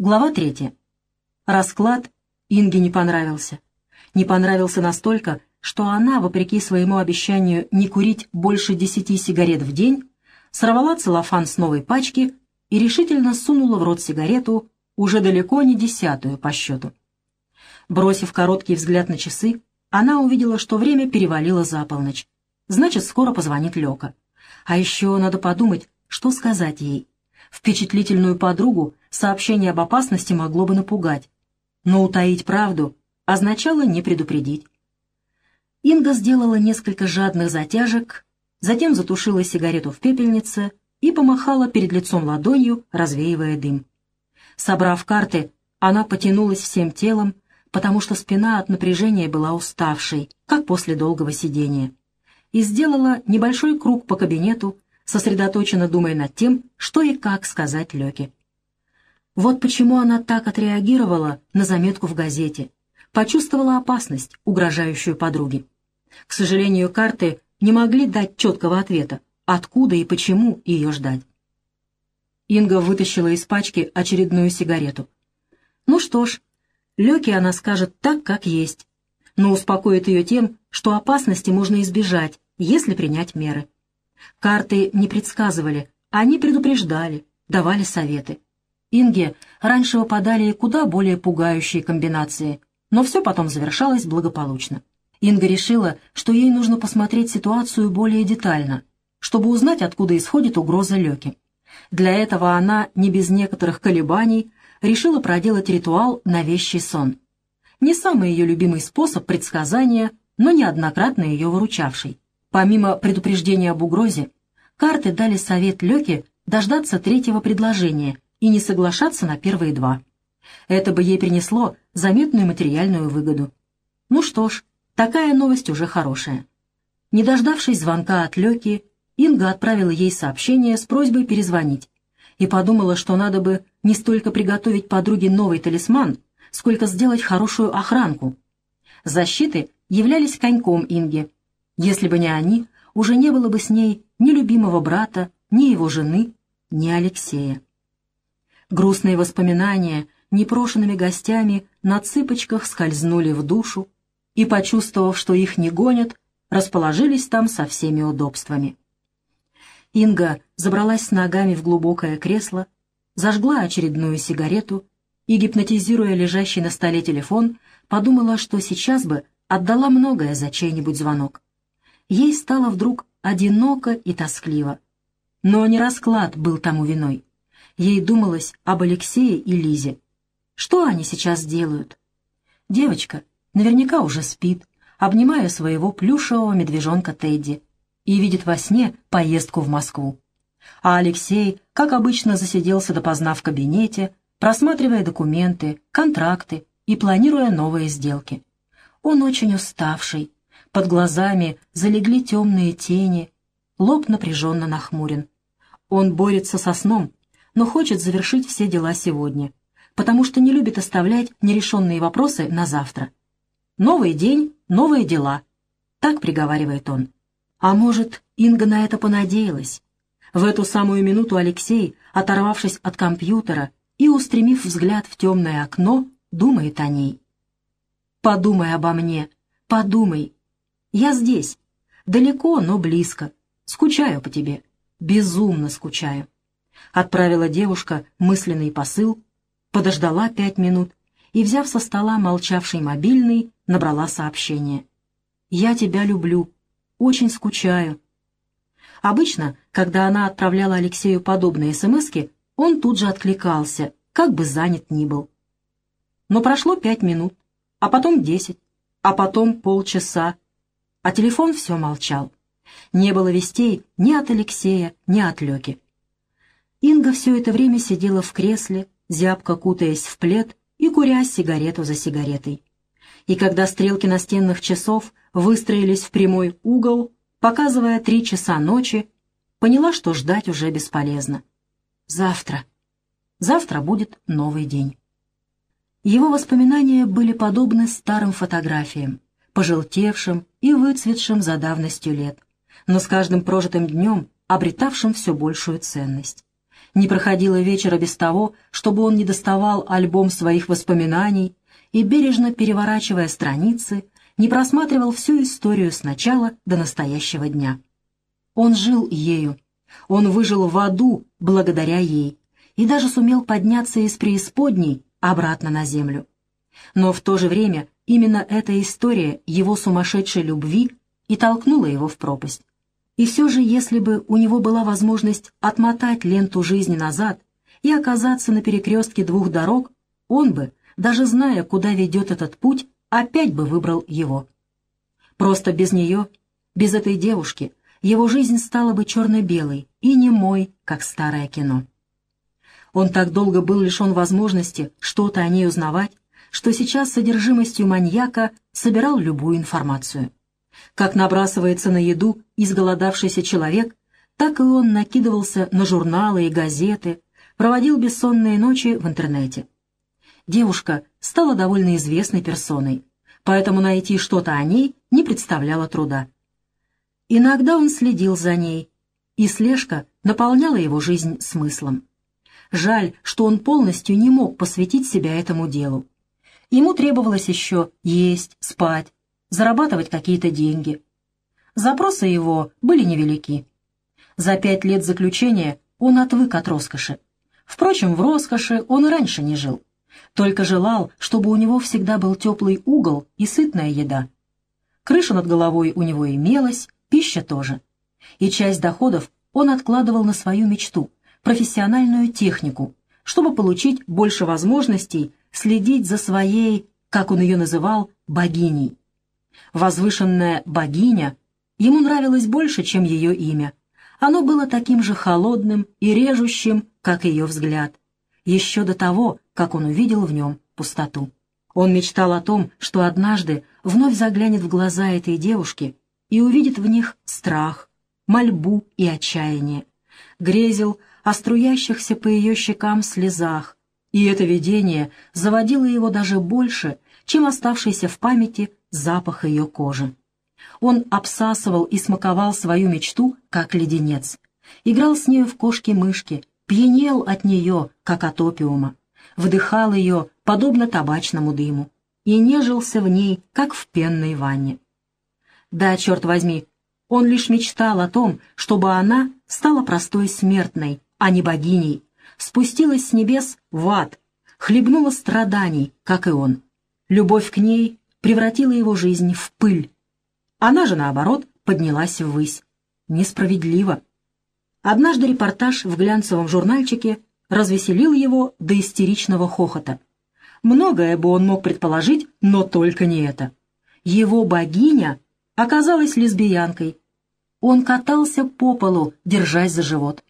Глава третья. Расклад Инге не понравился. Не понравился настолько, что она, вопреки своему обещанию не курить больше десяти сигарет в день, сорвала целлофан с новой пачки и решительно сунула в рот сигарету, уже далеко не десятую по счету. Бросив короткий взгляд на часы, она увидела, что время перевалило за полночь. Значит, скоро позвонит Лёка. А еще надо подумать, что сказать ей. Впечатлительную подругу сообщение об опасности могло бы напугать. Но утаить правду означало не предупредить. Инга сделала несколько жадных затяжек, затем затушила сигарету в пепельнице и помахала перед лицом ладонью, развеивая дым. Собрав карты, она потянулась всем телом, потому что спина от напряжения была уставшей, как после долгого сидения, и сделала небольшой круг по кабинету, сосредоточенно думая над тем, что и как сказать Лёке. Вот почему она так отреагировала на заметку в газете, почувствовала опасность, угрожающую подруге. К сожалению, карты не могли дать четкого ответа, откуда и почему ее ждать. Инга вытащила из пачки очередную сигарету. Ну что ж, Лёке она скажет так, как есть, но успокоит ее тем, что опасности можно избежать, если принять меры. Карты не предсказывали, они предупреждали, давали советы. Инге раньше выпадали куда более пугающие комбинации, но все потом завершалось благополучно. Инга решила, что ей нужно посмотреть ситуацию более детально, чтобы узнать, откуда исходит угроза Лёки. Для этого она, не без некоторых колебаний, решила проделать ритуал на вещий сон. Не самый ее любимый способ предсказания, но неоднократно ее выручавший. Помимо предупреждения об угрозе, карты дали совет Лёке дождаться третьего предложения и не соглашаться на первые два. Это бы ей принесло заметную материальную выгоду. Ну что ж, такая новость уже хорошая. Не дождавшись звонка от Лёки, Инга отправила ей сообщение с просьбой перезвонить и подумала, что надо бы не столько приготовить подруге новый талисман, сколько сделать хорошую охранку. Защиты являлись коньком Инги. Если бы не они, уже не было бы с ней ни любимого брата, ни его жены, ни Алексея. Грустные воспоминания непрошенными гостями на цыпочках скользнули в душу и, почувствовав, что их не гонят, расположились там со всеми удобствами. Инга забралась с ногами в глубокое кресло, зажгла очередную сигарету и, гипнотизируя лежащий на столе телефон, подумала, что сейчас бы отдала многое за чей-нибудь звонок. Ей стало вдруг одиноко и тоскливо. Но не расклад был тому виной. Ей думалось об Алексее и Лизе. Что они сейчас делают? Девочка наверняка уже спит, обнимая своего плюшевого медвежонка Тедди, и видит во сне поездку в Москву. А Алексей, как обычно, засиделся допоздна в кабинете, просматривая документы, контракты и планируя новые сделки. Он очень уставший, под глазами залегли темные тени, лоб напряженно нахмурен. Он борется со сном, но хочет завершить все дела сегодня, потому что не любит оставлять нерешенные вопросы на завтра. «Новый день, новые дела», — так приговаривает он. А может, Инга на это понадеялась? В эту самую минуту Алексей, оторвавшись от компьютера и устремив взгляд в темное окно, думает о ней. «Подумай обо мне, подумай. Я здесь, далеко, но близко. Скучаю по тебе, безумно скучаю». Отправила девушка мысленный посыл, подождала пять минут и, взяв со стола молчавший мобильный, набрала сообщение. «Я тебя люблю, очень скучаю». Обычно, когда она отправляла Алексею подобные смски, он тут же откликался, как бы занят ни был. Но прошло пять минут, а потом десять, а потом полчаса, а телефон все молчал. Не было вестей ни от Алексея, ни от Леки. Инга все это время сидела в кресле, зябко кутаясь в плед и куря сигарету за сигаретой. И когда стрелки настенных часов выстроились в прямой угол, показывая три часа ночи, поняла, что ждать уже бесполезно. Завтра. Завтра будет новый день. Его воспоминания были подобны старым фотографиям, пожелтевшим и выцветшим за давностью лет, но с каждым прожитым днем обретавшим все большую ценность. Не проходило вечера без того, чтобы он не доставал альбом своих воспоминаний и, бережно переворачивая страницы, не просматривал всю историю с начала до настоящего дня. Он жил ею, он выжил в аду благодаря ей и даже сумел подняться из преисподней обратно на землю. Но в то же время именно эта история его сумасшедшей любви и толкнула его в пропасть. И все же, если бы у него была возможность отмотать ленту жизни назад и оказаться на перекрестке двух дорог, он бы, даже зная, куда ведет этот путь, опять бы выбрал его. Просто без нее, без этой девушки, его жизнь стала бы черно-белой и немой, как старое кино. Он так долго был лишен возможности что-то о ней узнавать, что сейчас с содержимостью маньяка собирал любую информацию. Как набрасывается на еду изголодавшийся человек, так и он накидывался на журналы и газеты, проводил бессонные ночи в интернете. Девушка стала довольно известной персоной, поэтому найти что-то о ней не представляло труда. Иногда он следил за ней, и слежка наполняла его жизнь смыслом. Жаль, что он полностью не мог посвятить себя этому делу. Ему требовалось еще есть, спать, зарабатывать какие-то деньги. Запросы его были невелики. За пять лет заключения он отвык от роскоши. Впрочем, в роскоши он и раньше не жил. Только желал, чтобы у него всегда был теплый угол и сытная еда. Крыша над головой у него имелась, Пища тоже. И часть доходов он откладывал на свою мечту — профессиональную технику, чтобы получить больше возможностей следить за своей, как он ее называл, богиней. Возвышенная богиня ему нравилась больше, чем ее имя. Оно было таким же холодным и режущим, как ее взгляд, еще до того, как он увидел в нем пустоту. Он мечтал о том, что однажды вновь заглянет в глаза этой девушки и увидит в них страх, мольбу и отчаяние. Грезил о струящихся по ее щекам слезах, и это видение заводило его даже больше, чем оставшийся в памяти запах ее кожи. Он обсасывал и смаковал свою мечту, как леденец. Играл с нею в кошки-мышки, пьянел от нее, как от опиума, вдыхал ее, подобно табачному дыму, и нежился в ней, как в пенной ванне. Да, черт возьми, он лишь мечтал о том, чтобы она стала простой смертной, а не богиней, спустилась с небес в ад, хлебнула страданий, как и он. Любовь к ней превратила его жизнь в пыль. Она же, наоборот, поднялась ввысь. Несправедливо. Однажды репортаж в глянцевом журнальчике развеселил его до истеричного хохота. Многое бы он мог предположить, но только не это. Его богиня оказалась лесбиянкой. Он катался по полу, держась за живот.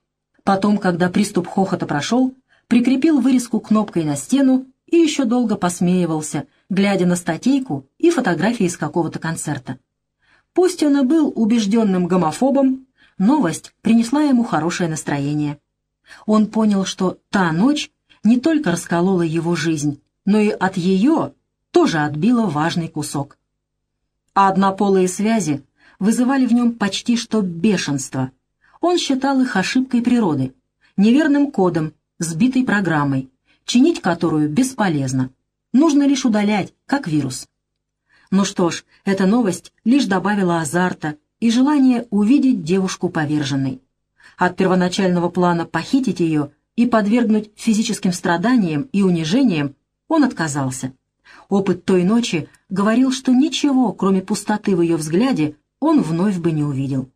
Потом, когда приступ хохота прошел, прикрепил вырезку кнопкой на стену и еще долго посмеивался, глядя на статейку и фотографии из какого-то концерта. Пусть он и был убежденным гомофобом, новость принесла ему хорошее настроение. Он понял, что та ночь не только расколола его жизнь, но и от ее тоже отбила важный кусок а однополые связи вызывали в нем почти что бешенство. Он считал их ошибкой природы, неверным кодом, сбитой программой, чинить которую бесполезно. Нужно лишь удалять, как вирус. Ну что ж, эта новость лишь добавила азарта и желание увидеть девушку поверженной. От первоначального плана похитить ее и подвергнуть физическим страданиям и унижениям он отказался. Опыт той ночи говорил, что ничего, кроме пустоты в ее взгляде, он вновь бы не увидел.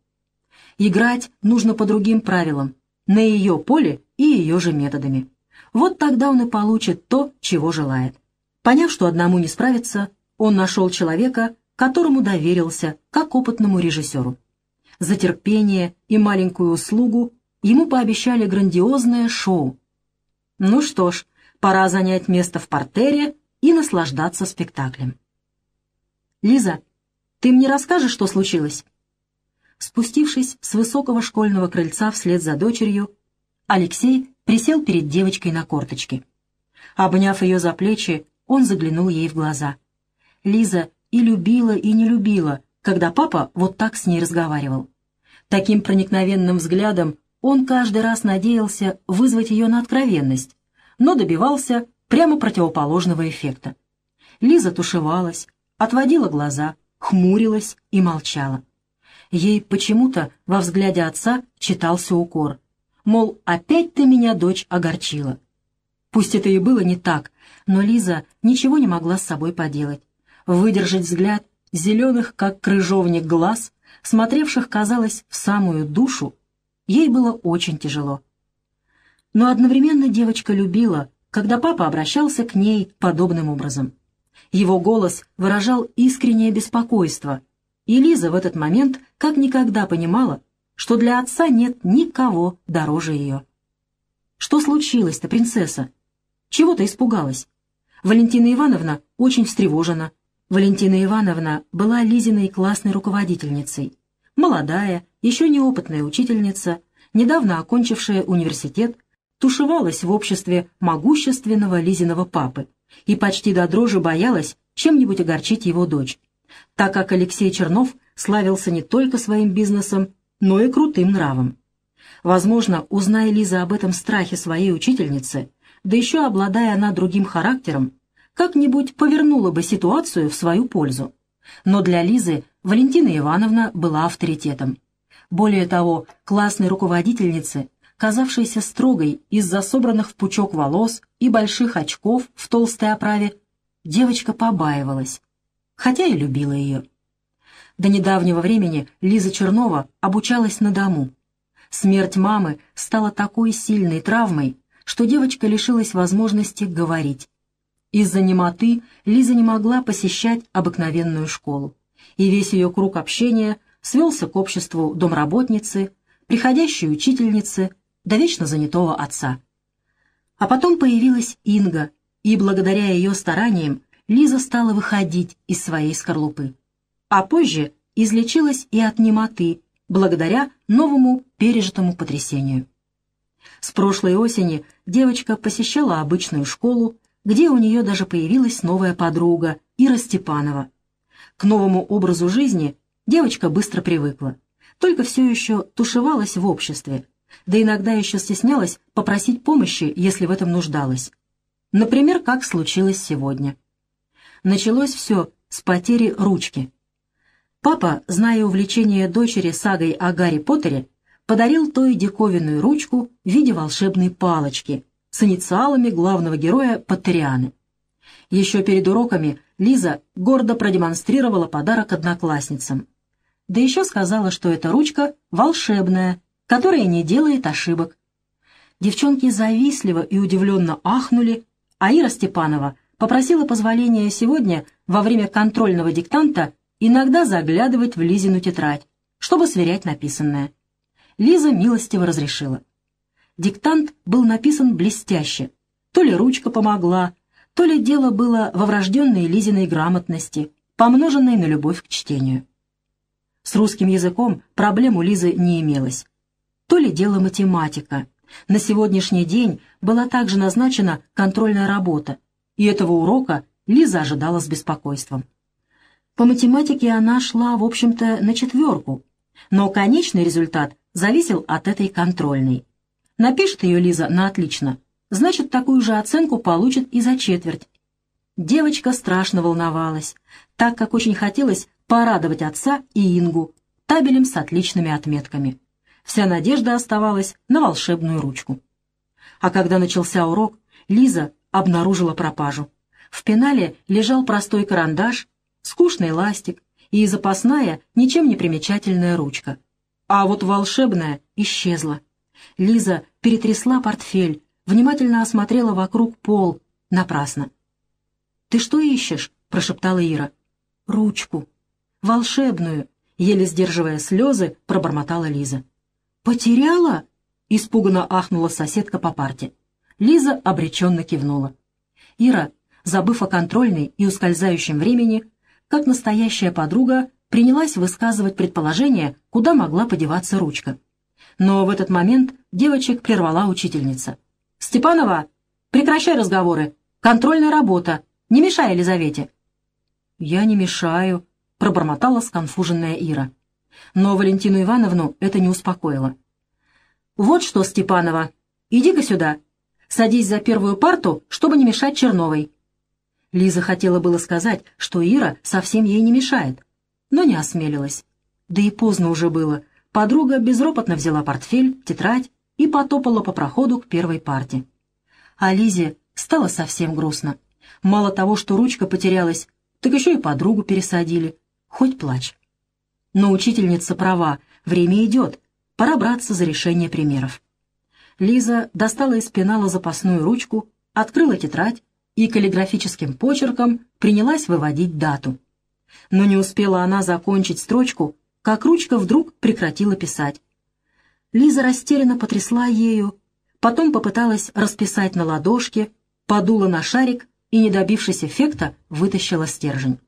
Играть нужно по другим правилам, на ее поле и ее же методами. Вот тогда он и получит то, чего желает. Поняв, что одному не справиться, он нашел человека, которому доверился, как опытному режиссеру. За терпение и маленькую услугу ему пообещали грандиозное шоу. Ну что ж, пора занять место в портере и наслаждаться спектаклем. «Лиза, ты мне расскажешь, что случилось?» Спустившись с высокого школьного крыльца вслед за дочерью, Алексей присел перед девочкой на корточки. Обняв ее за плечи, он заглянул ей в глаза. Лиза и любила, и не любила, когда папа вот так с ней разговаривал. Таким проникновенным взглядом Он каждый раз надеялся вызвать ее на откровенность, но добивался прямо противоположного эффекта. Лиза тушевалась, отводила глаза, хмурилась и молчала. Ей почему-то во взгляде отца читался укор. Мол, опять ты меня, дочь, огорчила. Пусть это и было не так, но Лиза ничего не могла с собой поделать. Выдержать взгляд зеленых, как крыжовник, глаз, смотревших, казалось, в самую душу, ей было очень тяжело. Но одновременно девочка любила, когда папа обращался к ней подобным образом. Его голос выражал искреннее беспокойство, и Лиза в этот момент как никогда понимала, что для отца нет никого дороже ее. «Что случилось-то, принцесса? Чего ты испугалась?» Валентина Ивановна очень встревожена. Валентина Ивановна была Лизиной классной руководительницей. Молодая, еще неопытная учительница, недавно окончившая университет, тушевалась в обществе могущественного Лизиного папы и почти до дрожи боялась чем-нибудь огорчить его дочь, так как Алексей Чернов славился не только своим бизнесом, но и крутым нравом. Возможно, узная Лиза об этом страхе своей учительницы, да еще обладая она другим характером, как-нибудь повернула бы ситуацию в свою пользу. Но для Лизы Валентина Ивановна была авторитетом. Более того, классной руководительнице, казавшейся строгой из-за собранных в пучок волос и больших очков в толстой оправе, девочка побаивалась, хотя и любила ее. До недавнего времени Лиза Чернова обучалась на дому. Смерть мамы стала такой сильной травмой, что девочка лишилась возможности говорить. Из-за немоты Лиза не могла посещать обыкновенную школу, и весь ее круг общения свелся к обществу домработницы, приходящей учительницы, до вечно занятого отца. А потом появилась Инга, и благодаря ее стараниям Лиза стала выходить из своей скорлупы а позже излечилась и от немоты, благодаря новому пережитому потрясению. С прошлой осени девочка посещала обычную школу, где у нее даже появилась новая подруга, Ира Степанова. К новому образу жизни девочка быстро привыкла, только все еще тушевалась в обществе, да иногда еще стеснялась попросить помощи, если в этом нуждалась. Например, как случилось сегодня. Началось все с потери ручки. Папа, зная увлечение дочери сагой о Гарри Поттере, подарил той диковинную ручку в виде волшебной палочки с инициалами главного героя Поттерианы. Еще перед уроками Лиза гордо продемонстрировала подарок одноклассницам. Да еще сказала, что эта ручка волшебная, которая не делает ошибок. Девчонки завистливо и удивленно ахнули, а Ира Степанова попросила позволения сегодня во время контрольного диктанта иногда заглядывать в Лизину тетрадь, чтобы сверять написанное. Лиза милостиво разрешила. Диктант был написан блестяще. То ли ручка помогла, то ли дело было во врожденной Лизиной грамотности, помноженной на любовь к чтению. С русским языком проблем у Лизы не имелось. То ли дело математика. На сегодняшний день была также назначена контрольная работа, и этого урока Лиза ожидала с беспокойством. По математике она шла, в общем-то, на четверку, но конечный результат зависел от этой контрольной. Напишет ее Лиза на отлично, значит, такую же оценку получит и за четверть. Девочка страшно волновалась, так как очень хотелось порадовать отца и Ингу табелем с отличными отметками. Вся надежда оставалась на волшебную ручку. А когда начался урок, Лиза обнаружила пропажу. В пенале лежал простой карандаш скучный ластик и запасная, ничем не примечательная ручка. А вот волшебная исчезла. Лиза перетрясла портфель, внимательно осмотрела вокруг пол. Напрасно. «Ты что ищешь?» — прошептала Ира. «Ручку. Волшебную», — еле сдерживая слезы, пробормотала Лиза. «Потеряла?» — испуганно ахнула соседка по парте. Лиза обреченно кивнула. Ира, забыв о контрольной и ускользающем времени, как настоящая подруга, принялась высказывать предположение, куда могла подеваться ручка. Но в этот момент девочек прервала учительница. «Степанова, прекращай разговоры. Контрольная работа. Не мешай Елизавете». «Я не мешаю», — пробормотала сконфуженная Ира. Но Валентину Ивановну это не успокоило. «Вот что, Степанова, иди-ка сюда. Садись за первую парту, чтобы не мешать Черновой». Лиза хотела было сказать, что Ира совсем ей не мешает, но не осмелилась. Да и поздно уже было. Подруга безропотно взяла портфель, тетрадь и потопала по проходу к первой парте. А Лизе стало совсем грустно. Мало того, что ручка потерялась, так еще и подругу пересадили. Хоть плачь. Но учительница права, время идет, пора браться за решение примеров. Лиза достала из пенала запасную ручку, открыла тетрадь и каллиграфическим почерком принялась выводить дату. Но не успела она закончить строчку, как ручка вдруг прекратила писать. Лиза растерянно потрясла ею, потом попыталась расписать на ладошке, подула на шарик и, не добившись эффекта, вытащила стержень.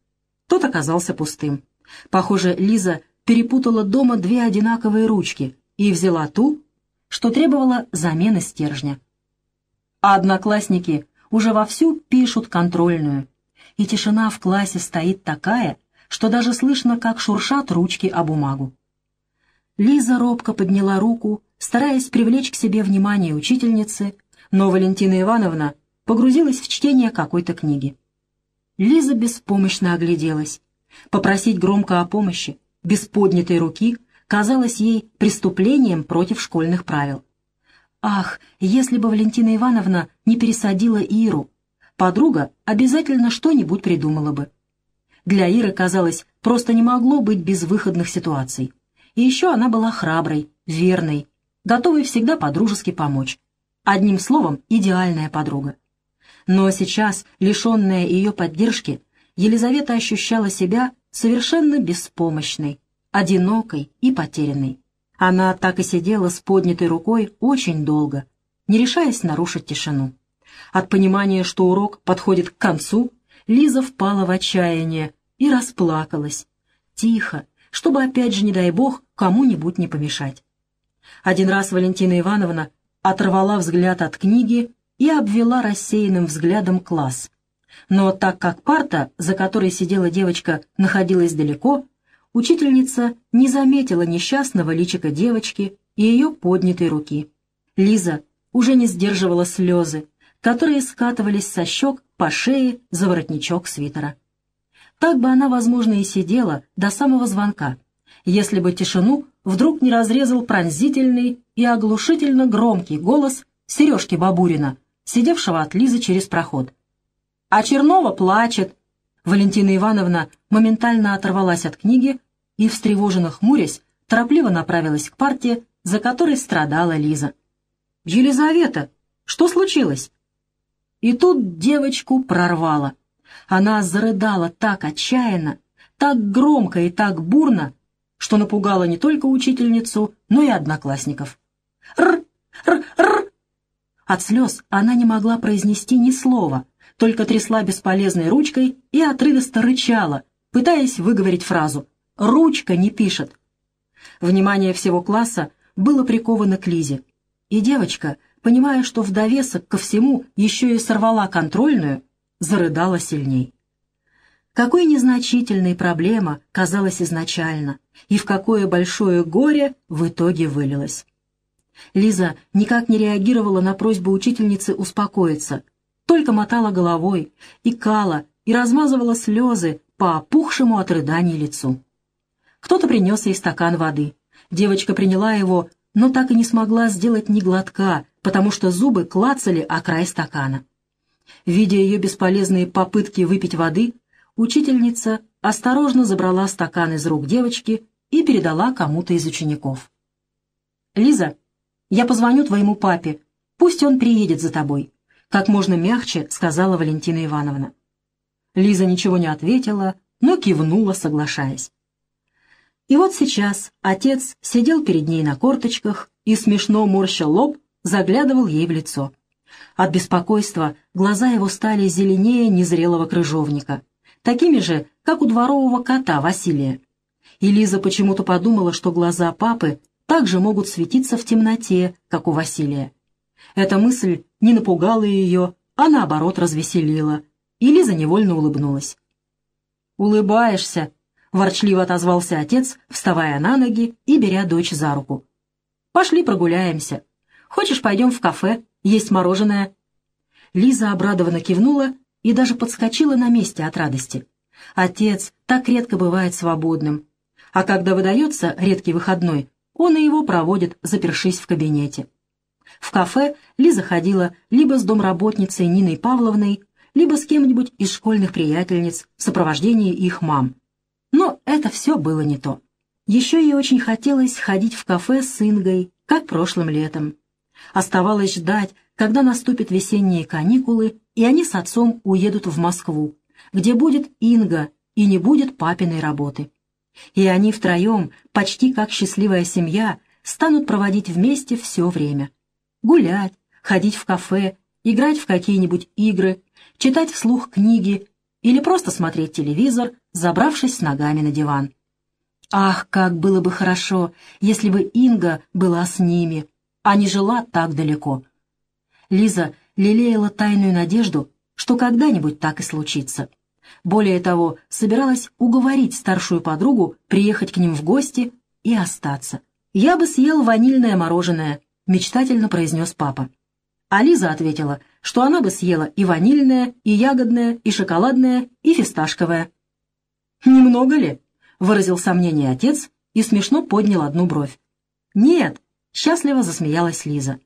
Тот оказался пустым. Похоже, Лиза перепутала дома две одинаковые ручки и взяла ту, что требовала замены стержня. А одноклассники уже вовсю пишут контрольную, и тишина в классе стоит такая, что даже слышно, как шуршат ручки о бумагу. Лиза робко подняла руку, стараясь привлечь к себе внимание учительницы, но Валентина Ивановна погрузилась в чтение какой-то книги. Лиза беспомощно огляделась. Попросить громко о помощи, без поднятой руки, казалось ей преступлением против школьных правил. Ах, если бы Валентина Ивановна не пересадила Иру, подруга обязательно что-нибудь придумала бы. Для Иры, казалось, просто не могло быть безвыходных ситуаций. И еще она была храброй, верной, готовой всегда подружески помочь. Одним словом, идеальная подруга. Но сейчас, лишенная ее поддержки, Елизавета ощущала себя совершенно беспомощной, одинокой и потерянной. Она так и сидела с поднятой рукой очень долго, не решаясь нарушить тишину. От понимания, что урок подходит к концу, Лиза впала в отчаяние и расплакалась. Тихо, чтобы опять же, не дай бог, кому-нибудь не помешать. Один раз Валентина Ивановна оторвала взгляд от книги и обвела рассеянным взглядом класс. Но так как парта, за которой сидела девочка, находилась далеко, Учительница не заметила несчастного личика девочки и ее поднятой руки. Лиза уже не сдерживала слезы, которые скатывались со щек по шее за воротничок свитера. Так бы она, возможно, и сидела до самого звонка, если бы тишину вдруг не разрезал пронзительный и оглушительно громкий голос Сережки Бабурина, сидевшего от Лизы через проход. «А Чернова плачет!» Валентина Ивановна моментально оторвалась от книги и, встревоженно хмурясь, торопливо направилась к парте, за которой страдала Лиза. «Елизавета, что случилось?» И тут девочку прорвало. Она зарыдала так отчаянно, так громко и так бурно, что напугала не только учительницу, но и одноклассников. «Р! Р! Р!» От слез она не могла произнести ни слова, только трясла бесполезной ручкой и отрывисто рычала, пытаясь выговорить фразу Ручка не пишет. Внимание всего класса было приковано к Лизе. И девочка, понимая, что в довесок ко всему еще и сорвала контрольную, зарыдала сильней. Какой незначительной проблема казалась изначально, и в какое большое горе в итоге вылилась. Лиза никак не реагировала на просьбу учительницы успокоиться, только мотала головой, икала и размазывала слезы по опухшему от рыданий лицу. Кто-то принес ей стакан воды. Девочка приняла его, но так и не смогла сделать ни глотка, потому что зубы клацали о край стакана. Видя ее бесполезные попытки выпить воды, учительница осторожно забрала стакан из рук девочки и передала кому-то из учеников. «Лиза, я позвоню твоему папе, пусть он приедет за тобой», как можно мягче сказала Валентина Ивановна. Лиза ничего не ответила, но кивнула, соглашаясь. И вот сейчас отец сидел перед ней на корточках и, смешно морща лоб, заглядывал ей в лицо. От беспокойства глаза его стали зеленее незрелого крыжовника, такими же, как у дворового кота Василия. И Лиза почему-то подумала, что глаза папы также могут светиться в темноте, как у Василия. Эта мысль не напугала ее, а наоборот развеселила, и Лиза невольно улыбнулась. «Улыбаешься», — ворчливо отозвался отец, вставая на ноги и беря дочь за руку. Пошли прогуляемся. Хочешь, пойдем в кафе, есть мороженое?» Лиза обрадованно кивнула и даже подскочила на месте от радости. Отец так редко бывает свободным, а когда выдается редкий выходной, он и его проводит, запершись в кабинете. В кафе Лиза ходила либо с домработницей Ниной Павловной, либо с кем-нибудь из школьных приятельниц в сопровождении их мам. Но это все было не то. Еще ей очень хотелось ходить в кафе с Ингой, как прошлым летом. Оставалось ждать, когда наступят весенние каникулы, и они с отцом уедут в Москву, где будет Инга и не будет папиной работы. И они втроем, почти как счастливая семья, станут проводить вместе все время. Гулять, ходить в кафе, играть в какие-нибудь игры, читать вслух книги или просто смотреть телевизор, забравшись с ногами на диван. Ах, как было бы хорошо, если бы Инга была с ними, а не жила так далеко. Лиза лелеяла тайную надежду, что когда-нибудь так и случится. Более того, собиралась уговорить старшую подругу приехать к ним в гости и остаться. «Я бы съел ванильное мороженое», — мечтательно произнес папа. А Лиза ответила, что она бы съела и ванильное, и ягодное, и шоколадное, и фисташковое. «Немного ли?» — выразил сомнение отец и смешно поднял одну бровь. «Нет», — счастливо засмеялась Лиза.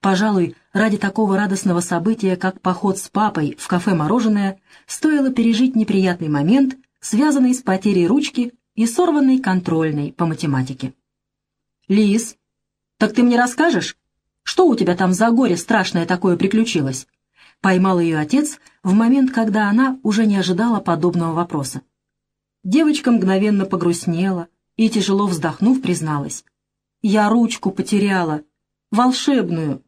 Пожалуй, ради такого радостного события, как поход с папой в кафе «Мороженое», стоило пережить неприятный момент, связанный с потерей ручки и сорванной контрольной по математике. «Лиз, так ты мне расскажешь, что у тебя там за горе страшное такое приключилось?» Поймал ее отец в момент, когда она уже не ожидала подобного вопроса. Девочка мгновенно погрустнела и, тяжело вздохнув, призналась. «Я ручку потеряла. Волшебную.